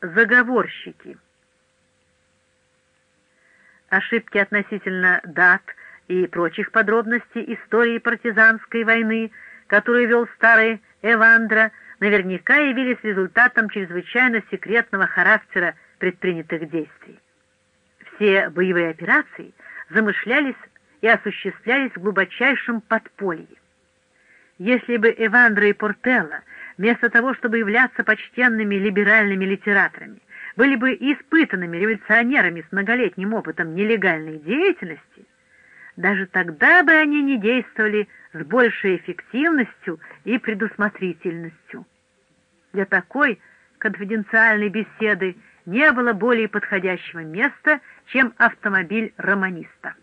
заговорщики. Ошибки относительно дат и прочих подробностей истории партизанской войны, которую вел старый Эвандра, наверняка явились результатом чрезвычайно секретного характера предпринятых действий. Все боевые операции замышлялись и осуществлялись в глубочайшем подполье. Если бы Эвандро и Портелло, вместо того, чтобы являться почтенными либеральными литераторами, были бы испытанными революционерами с многолетним опытом нелегальной деятельности, даже тогда бы они не действовали с большей эффективностью и предусмотрительностью. Для такой конфиденциальной беседы не было более подходящего места, чем автомобиль романиста.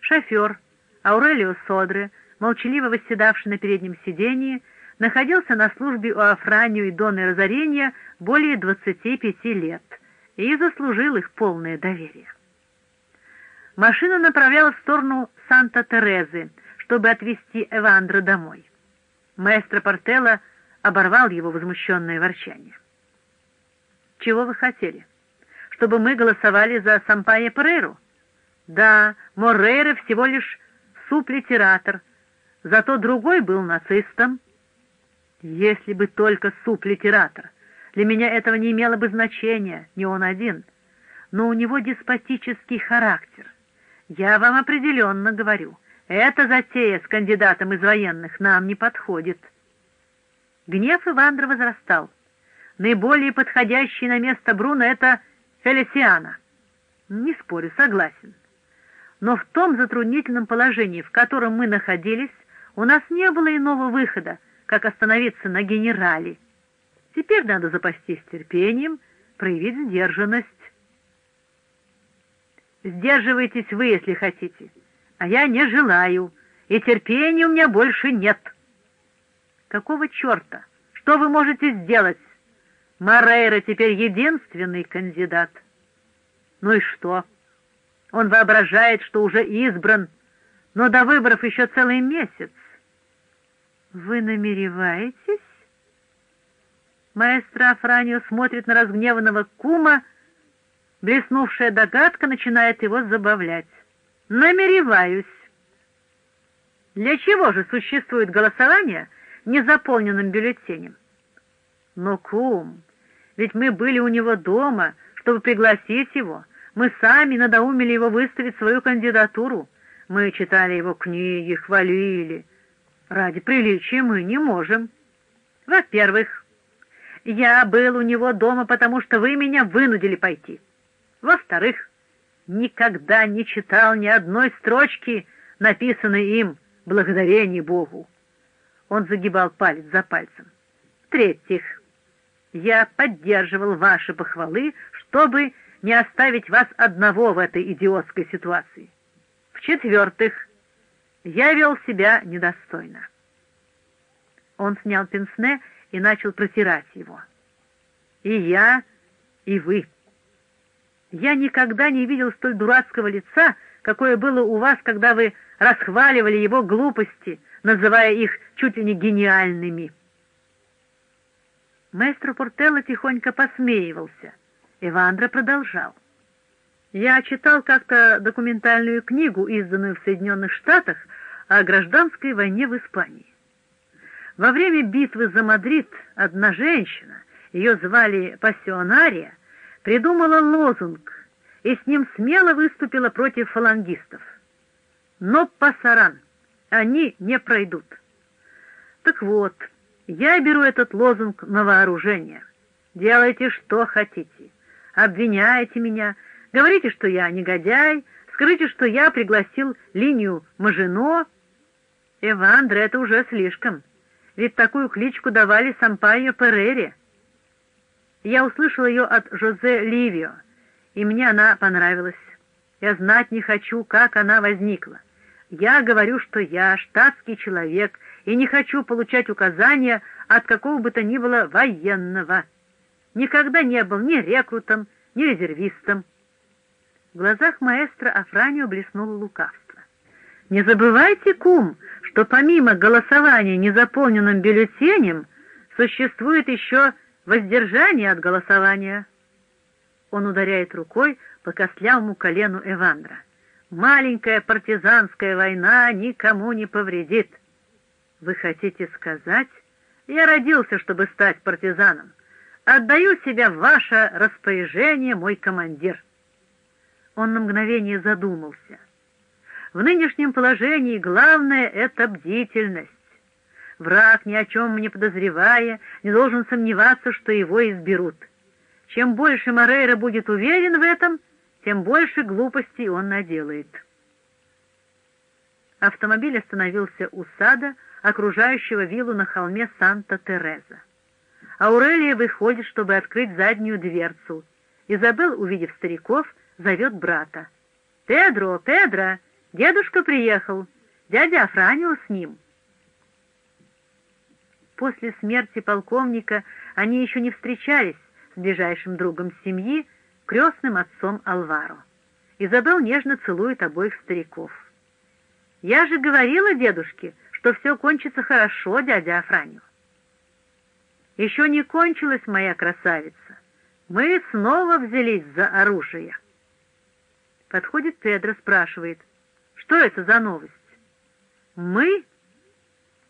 Шофер Аурелио Содре, молчаливо восседавший на переднем сидении, находился на службе у Афранию и Доны Розарения более 25 лет и заслужил их полное доверие. Машина направлялась в сторону Санта-Терезы, чтобы отвезти Эвандро домой. Маэстро Портелло оборвал его возмущенное ворчание. «Чего вы хотели? Чтобы мы голосовали за Сампайя Перейру?» «Да, Моррейра всего лишь суплитератор, зато другой был нацистом». «Если бы только суплитератор. Для меня этого не имело бы значения, не он один. Но у него деспотический характер. Я вам определенно говорю, эта затея с кандидатом из военных нам не подходит». Гнев Ивандра возрастал. Наиболее подходящий на место Бруно — это Фелисиана. Не спорю, согласен. Но в том затруднительном положении, в котором мы находились, у нас не было иного выхода, как остановиться на генерале. Теперь надо запастись терпением, проявить сдержанность. Сдерживайтесь вы, если хотите, а я не желаю, и терпения у меня больше нет. Какого черта? Что вы можете сделать? Морейра теперь единственный кандидат. Ну и что? Он воображает, что уже избран, но до выборов еще целый месяц. Вы намереваетесь? Маэстро Афранио смотрит на разгневанного кума, блеснувшая догадка начинает его забавлять. Намереваюсь. Для чего же существует голосование незаполненным бюллетенем? Но, кум, ведь мы были у него дома, чтобы пригласить его. Мы сами надоумили его выставить свою кандидатуру. Мы читали его книги, хвалили. Ради приличия мы не можем. Во-первых, я был у него дома, потому что вы меня вынудили пойти. Во-вторых, никогда не читал ни одной строчки, написанной им «Благодарение Богу». Он загибал палец за пальцем. В-третьих, я поддерживал ваши похвалы, чтобы не оставить вас одного в этой идиотской ситуации. В-четвертых, я вел себя недостойно. Он снял пенсне и начал протирать его. И я, и вы. Я никогда не видел столь дурацкого лица, какое было у вас, когда вы расхваливали его глупости, называя их чуть ли не гениальными. Маэстро Портелло тихонько посмеивался. Ивандро продолжал. «Я читал как-то документальную книгу, изданную в Соединенных Штатах, о гражданской войне в Испании. Во время битвы за Мадрид одна женщина, ее звали Пассионария, придумала лозунг и с ним смело выступила против фалангистов. No pasarán, они не пройдут. Так вот, я беру этот лозунг на вооружение. Делайте, что хотите обвиняете меня, говорите, что я негодяй, скажите, что я пригласил линию Мажино. Эвандро, это уже слишком, ведь такую кличку давали Сампайо Перере. Я услышал ее от Жозе Ливио, и мне она понравилась. Я знать не хочу, как она возникла. Я говорю, что я штатский человек и не хочу получать указания от какого бы то ни было военного никогда не был ни рекрутом, ни резервистом. В глазах маэстро Афранио блеснуло лукавство. «Не забывайте, кум, что помимо голосования незаполненным бюллетенем существует еще воздержание от голосования. Он ударяет рукой по костлявому колену Эвандра. Маленькая партизанская война никому не повредит. Вы хотите сказать, я родился, чтобы стать партизаном. Отдаю себя в ваше распоряжение, мой командир. Он на мгновение задумался. В нынешнем положении главное — это бдительность. Враг, ни о чем не подозревая, не должен сомневаться, что его изберут. Чем больше Морейра будет уверен в этом, тем больше глупостей он наделает. Автомобиль остановился у сада, окружающего виллу на холме Санта-Тереза. Аурелия выходит, чтобы открыть заднюю дверцу. Изабел, увидев стариков, зовет брата. «Педро, Педро, дедушка приехал, дядя Афранио с ним». После смерти полковника они еще не встречались с ближайшим другом семьи, крестным отцом Алваро. Изабел нежно целует обоих стариков. «Я же говорила дедушке, что все кончится хорошо, дядя Афранио». «Еще не кончилась моя красавица. Мы снова взялись за оружие». Подходит Педро, спрашивает, «Что это за новость?» «Мы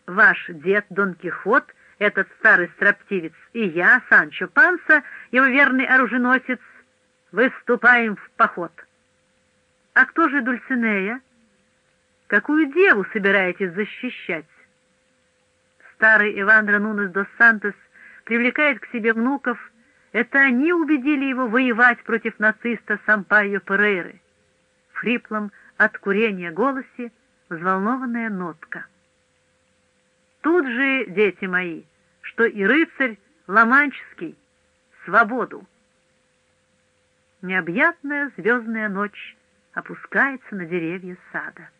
ваш дед Дон Кихот, этот старый строптивец, и я, Санчо Панса, его верный оруженосец, выступаем в поход. А кто же Дульцинея? Какую деву собираетесь защищать? Старый Ивандро Нунес дос Сантос привлекает к себе внуков, это они убедили его воевать против нациста Сампайо Перейры. Хриплом от курения голосе взволнованная нотка. Тут же, дети мои, что и рыцарь Ломанческий, свободу. Необъятная звездная ночь опускается на деревья сада.